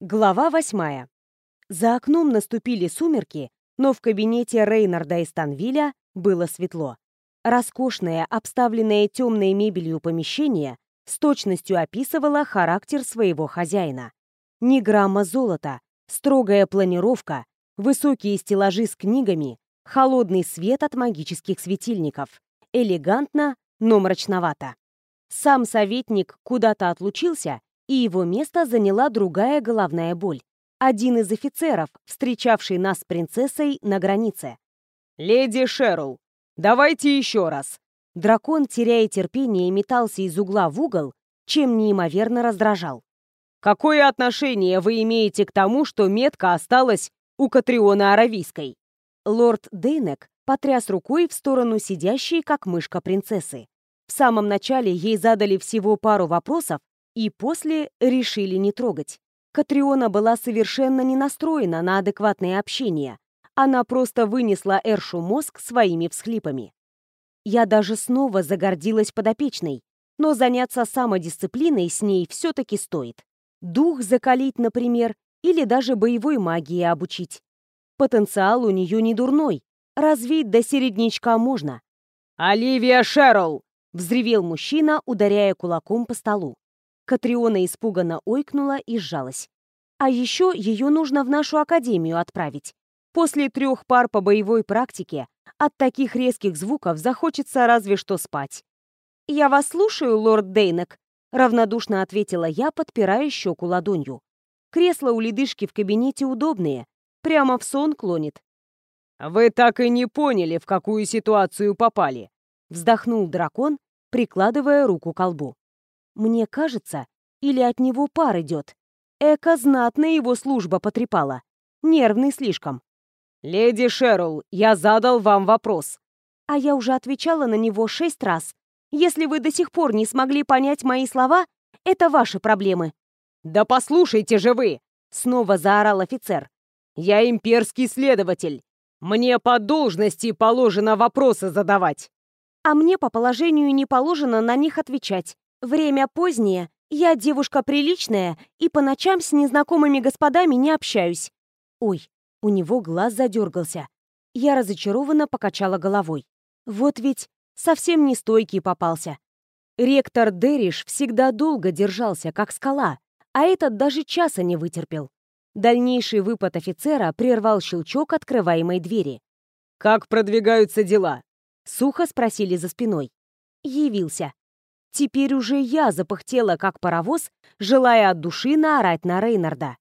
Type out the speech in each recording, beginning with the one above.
Глава восьмая. За окном наступили сумерки, но в кабинете Рейнарда и Станвиля было светло. Роскошное, обставленное темной мебелью помещение с точностью описывало характер своего хозяина. Ни грамма золота, строгая планировка, высокие стеллажи с книгами, холодный свет от магических светильников. Элегантно, но мрачновато. Сам советник куда-то отлучился, и его место заняла другая головная боль. Один из офицеров, встречавший нас с принцессой на границе. «Леди Шерл, давайте еще раз!» Дракон, теряя терпение, метался из угла в угол, чем неимоверно раздражал. «Какое отношение вы имеете к тому, что метка осталась у Катриона Аравийской?» Лорд Дейнек потряс рукой в сторону сидящей, как мышка принцессы. В самом начале ей задали всего пару вопросов, и после решили не трогать. Катриона была совершенно не настроена на адекватное общение. Она просто вынесла Эршу мозг своими всхлипами. Я даже снова загордилась подопечной, но заняться самодисциплиной с ней все-таки стоит. Дух закалить, например, или даже боевой магии обучить. Потенциал у нее не дурной, развить до середнячка можно. «Оливия Шерл!» — взревел мужчина, ударяя кулаком по столу. Катриона испуганно ойкнула и сжалась. А еще ее нужно в нашу академию отправить. После трех пар по боевой практике от таких резких звуков захочется разве что спать. «Я вас слушаю, лорд Дейнек», — равнодушно ответила я, подпирая щеку ладонью. Кресла у ледышки в кабинете удобные, прямо в сон клонит. «Вы так и не поняли, в какую ситуацию попали», — вздохнул дракон, прикладывая руку к колбу. Мне кажется, или от него пар идет. Эко знатно его служба потрепала. Нервный слишком. «Леди Шерл, я задал вам вопрос». А я уже отвечала на него шесть раз. Если вы до сих пор не смогли понять мои слова, это ваши проблемы. «Да послушайте же вы!» — снова заорал офицер. «Я имперский следователь. Мне по должности положено вопросы задавать». А мне по положению не положено на них отвечать. Время позднее, я девушка приличная и по ночам с незнакомыми господами не общаюсь. Ой, у него глаз задергался. Я разочарованно покачала головой. Вот ведь совсем не стойкий попался. Ректор Дериш всегда долго держался, как скала, а этот даже часа не вытерпел. Дальнейший выпад офицера прервал щелчок открываемой двери. «Как продвигаются дела?» — сухо спросили за спиной. Явился. Теперь уже я запыхтела, как паровоз, желая от души наорать на Рейнарда.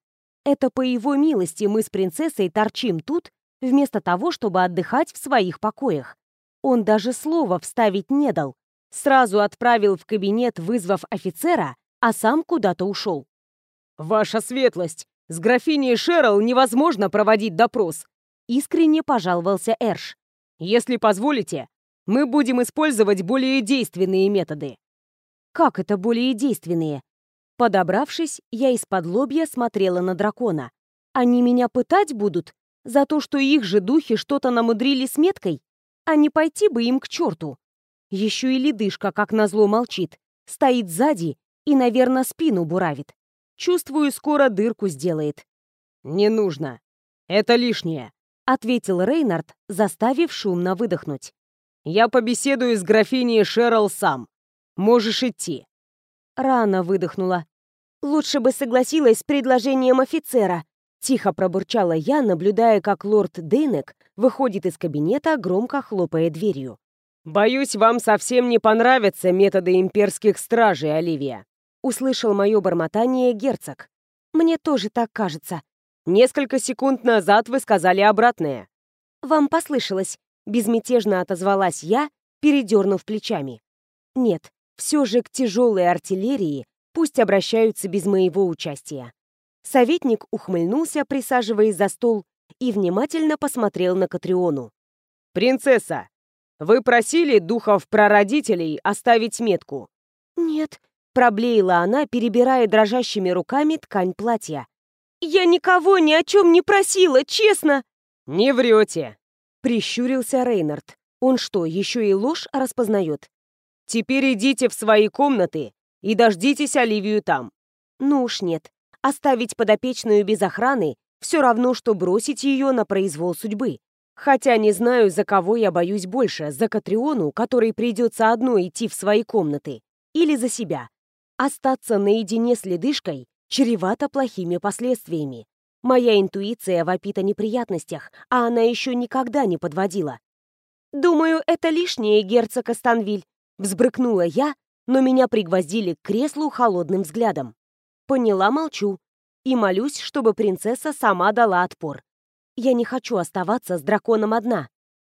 Это по его милости мы с принцессой торчим тут, вместо того, чтобы отдыхать в своих покоях. Он даже слова вставить не дал. Сразу отправил в кабинет, вызвав офицера, а сам куда-то ушел. «Ваша светлость, с графиней Шерл невозможно проводить допрос», искренне пожаловался Эрш. «Если позволите, мы будем использовать более действенные методы». Как это более действенные? Подобравшись, я из-под лобья смотрела на дракона. Они меня пытать будут? За то, что их же духи что-то намудрили с меткой? А не пойти бы им к черту? Еще и ледышка, как назло, молчит. Стоит сзади и, наверное, спину буравит. Чувствую, скоро дырку сделает. «Не нужно. Это лишнее», — ответил Рейнард, заставив шумно выдохнуть. «Я побеседую с графиней Шерл сам. Можешь идти». Рано выдохнула. «Лучше бы согласилась с предложением офицера», — тихо пробурчала я, наблюдая, как лорд Дейнек выходит из кабинета, громко хлопая дверью. «Боюсь, вам совсем не понравятся методы имперских стражей, Оливия», — услышал мое бормотание герцог. «Мне тоже так кажется». «Несколько секунд назад вы сказали обратное». «Вам послышалось», — безмятежно отозвалась я, передернув плечами. «Нет, все же к тяжелой артиллерии пусть обращаются без моего участия. Советник ухмыльнулся, присаживаясь за стол, и внимательно посмотрел на Катриону. «Принцесса, вы просили духов-прародителей оставить метку?» «Нет», — проблеяла она, перебирая дрожащими руками ткань платья. «Я никого ни о чем не просила, честно!» «Не врете!» — прищурился Рейнард. Он что, еще и ложь распознает? Теперь идите в свои комнаты и дождитесь Оливию там». Ну уж нет. Оставить подопечную без охраны все равно, что бросить ее на произвол судьбы. Хотя не знаю, за кого я боюсь больше, за Катриону, которой придется одной идти в свои комнаты, или за себя. Остаться наедине с ледышкой чревато плохими последствиями. Моя интуиция вопит о неприятностях, а она еще никогда не подводила. «Думаю, это лишнее, герцог Астанвиль», — взбрыкнула я, но меня пригвоздили к креслу холодным взглядом. Поняла, молчу. И молюсь, чтобы принцесса сама дала отпор. Я не хочу оставаться с драконом одна.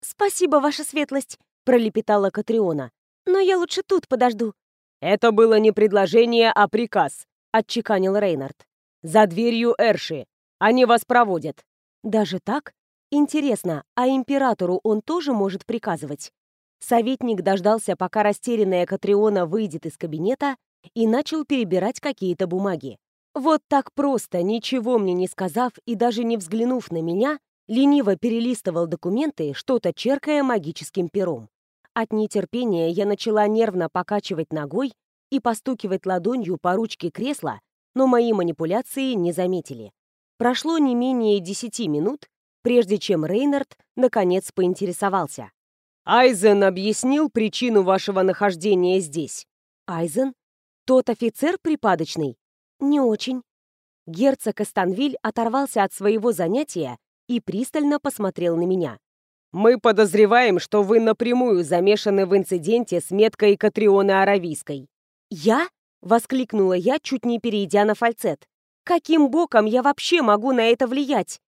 «Спасибо, ваша светлость», — пролепетала Катриона. «Но я лучше тут подожду». «Это было не предложение, а приказ», — отчеканил Рейнард. «За дверью Эрши. Они вас проводят». «Даже так? Интересно, а императору он тоже может приказывать?» Советник дождался, пока растерянная Катриона выйдет из кабинета и начал перебирать какие-то бумаги. Вот так просто, ничего мне не сказав и даже не взглянув на меня, лениво перелистывал документы, что-то черкая магическим пером. От нетерпения я начала нервно покачивать ногой и постукивать ладонью по ручке кресла, но мои манипуляции не заметили. Прошло не менее десяти минут, прежде чем Рейнард наконец поинтересовался. «Айзен объяснил причину вашего нахождения здесь?» «Айзен? Тот офицер припадочный?» «Не очень». Герцог Эстанвиль оторвался от своего занятия и пристально посмотрел на меня. «Мы подозреваем, что вы напрямую замешаны в инциденте с меткой Катрионы Аравийской». «Я?» — воскликнула я, чуть не перейдя на фальцет. «Каким боком я вообще могу на это влиять?»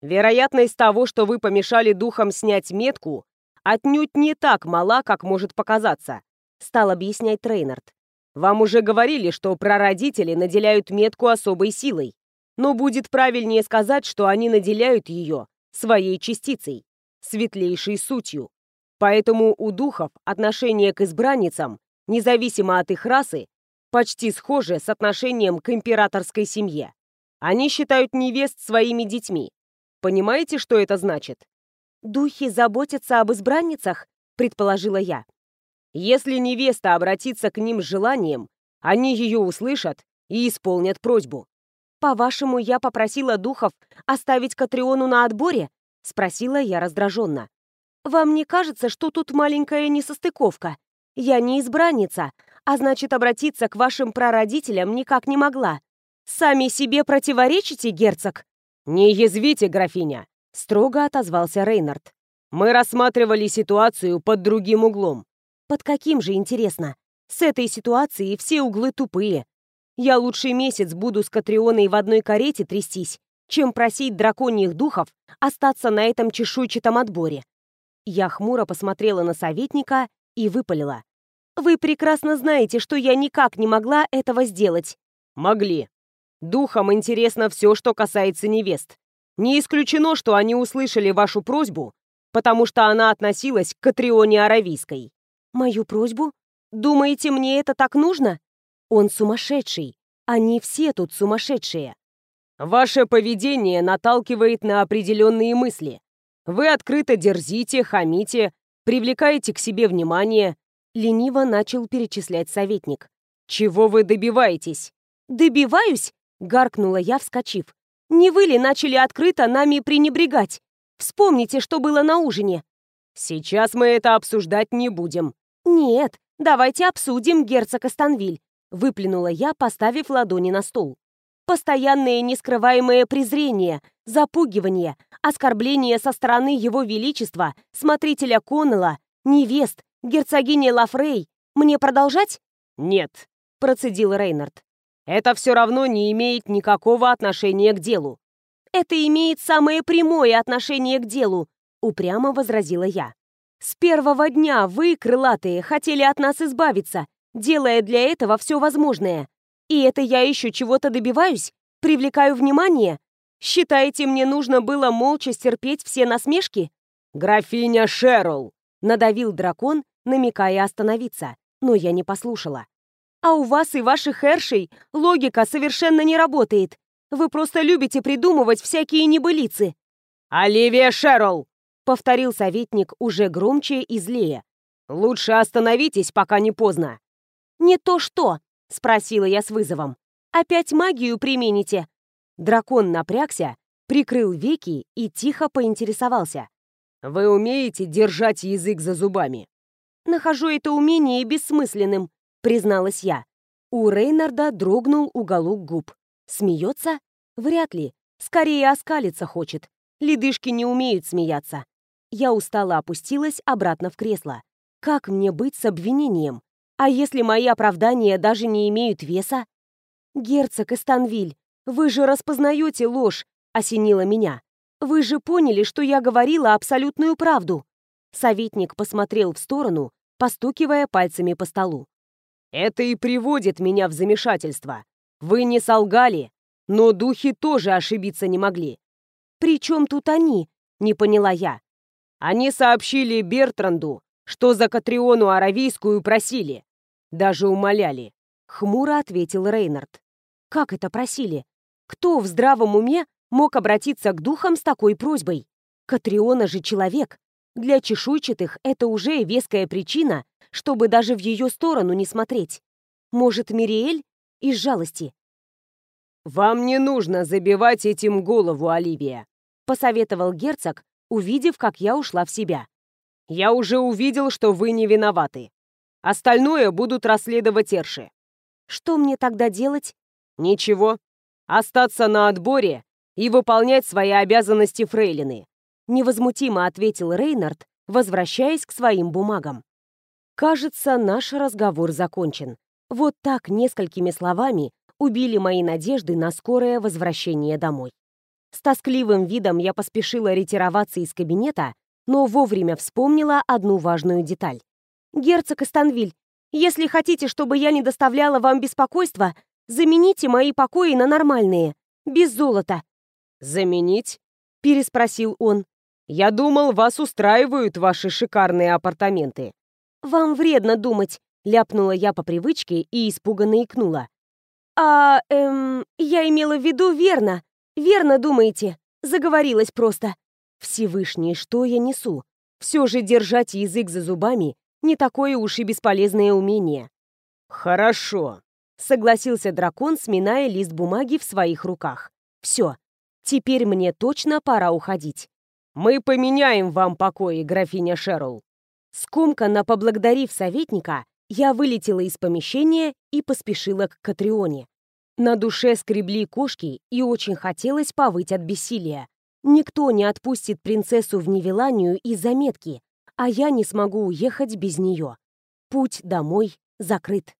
«Вероятность того, что вы помешали духам снять метку, отнюдь не так мала, как может показаться», — стал объяснять Трейнард. Вам уже говорили, что прародители наделяют метку особой силой, но будет правильнее сказать, что они наделяют ее своей частицей, светлейшей сутью. Поэтому у духов отношение к избранницам, независимо от их расы, почти схоже с отношением к императорской семье. Они считают невест своими детьми. Понимаете, что это значит? «Духи заботятся об избранницах», — предположила я. Если невеста обратится к ним с желанием, они ее услышат и исполнят просьбу. «По-вашему, я попросила духов оставить Катриону на отборе?» — спросила я раздраженно. «Вам не кажется, что тут маленькая несостыковка? Я не избранница, а значит, обратиться к вашим прародителям никак не могла. Сами себе противоречите, герцог?» «Не язвите, графиня!» — строго отозвался Рейнард. «Мы рассматривали ситуацию под другим углом. Под каким же, интересно? С этой ситуацией все углы тупые. Я лучший месяц буду с Катрионой в одной карете трястись, чем просить драконьих духов остаться на этом чешуйчатом отборе. Я хмуро посмотрела на советника и выпалила. «Вы прекрасно знаете, что я никак не могла этого сделать». «Могли. Духам интересно все, что касается невест. Не исключено, что они услышали вашу просьбу, потому что она относилась к Катрионе Аравийской. Мою просьбу? Думаете, мне это так нужно? Он сумасшедший. Они все тут сумасшедшие. Ваше поведение наталкивает на определенные мысли. Вы открыто дерзите, хамите, привлекаете к себе внимание. Лениво начал перечислять советник. Чего вы добиваетесь? Добиваюсь? Гаркнула я, вскочив. Не вы ли начали открыто нами пренебрегать? Вспомните, что было на ужине. Сейчас мы это обсуждать не будем. «Нет, давайте обсудим, герцог Астанвиль», — выплюнула я, поставив ладони на стол. «Постоянное нескрываемое презрение, запугивание, оскорбление со стороны его величества, смотрителя Коннелла, невест, герцогини Лафрей. Мне продолжать?» «Нет», — процедил Рейнард. «Это все равно не имеет никакого отношения к делу». «Это имеет самое прямое отношение к делу», — упрямо возразила я. С первого дня вы, крылатые, хотели от нас избавиться, делая для этого все возможное. И это я еще чего-то добиваюсь? Привлекаю внимание? Считаете, мне нужно было молча стерпеть все насмешки? «Графиня Шерл!» — надавил дракон, намекая остановиться, но я не послушала. «А у вас и ваших Эршей логика совершенно не работает. Вы просто любите придумывать всякие небылицы». «Оливия Шерл!» повторил советник уже громче и злее. «Лучше остановитесь, пока не поздно». «Не то что?» — спросила я с вызовом. Опять магию примените?» Дракон напрягся, прикрыл веки и тихо поинтересовался. «Вы умеете держать язык за зубами?» «Нахожу это умение бессмысленным», — призналась я. У Рейнарда дрогнул уголок губ. Смеется? Вряд ли. Скорее оскалиться хочет. Ледышки не умеют смеяться. Я устало опустилась обратно в кресло. Как мне быть с обвинением? А если мои оправдания даже не имеют веса? Герцог Эстанвиль, вы же распознаете ложь, осенило меня. Вы же поняли, что я говорила абсолютную правду. Советник посмотрел в сторону, постукивая пальцами по столу. Это и приводит меня в замешательство. Вы не солгали, но духи тоже ошибиться не могли. «При чем тут они?» — не поняла я. Они сообщили Бертранду, что за Катриону Аравийскую просили. Даже умоляли. Хмуро ответил Рейнард. Как это просили? Кто в здравом уме мог обратиться к духам с такой просьбой? Катриона же человек. Для чешуйчатых это уже веская причина, чтобы даже в ее сторону не смотреть. Может, Мириэль? Из жалости. «Вам не нужно забивать этим голову, Оливия», — посоветовал герцог, увидев, как я ушла в себя. «Я уже увидел, что вы не виноваты. Остальное будут расследовать Эрши». «Что мне тогда делать?» «Ничего. Остаться на отборе и выполнять свои обязанности фрейлины», — невозмутимо ответил Рейнард, возвращаясь к своим бумагам. Кажется, наш разговор закончен. Вот так несколькими словами убили мои надежды на скорое возвращение домой. С тоскливым видом я поспешила ретироваться из кабинета, но вовремя вспомнила одну важную деталь. «Герцог Эстанвиль, если хотите, чтобы я не доставляла вам беспокойства, замените мои покои на нормальные, без золота». «Заменить?» — переспросил он. «Я думал, вас устраивают ваши шикарные апартаменты». «Вам вредно думать», — ляпнула я по привычке и испуганно икнула. «А, эм, я имела в виду верно. Верно думаете. Заговорилась просто. Всевышний, что я несу? Все же держать язык за зубами не такое уж и бесполезное умение». «Хорошо», — согласился дракон, сминая лист бумаги в своих руках. «Все. Теперь мне точно пора уходить. Мы поменяем вам покои, графиня Шерл». Скомканно поблагодарив советника, я вылетела из помещения и поспешила к Катрионе. На душе скребли кошки, и очень хотелось повыть от бессилия. Никто не отпустит принцессу в Невеланию из заметки, а я не смогу уехать без нее. Путь домой закрыт.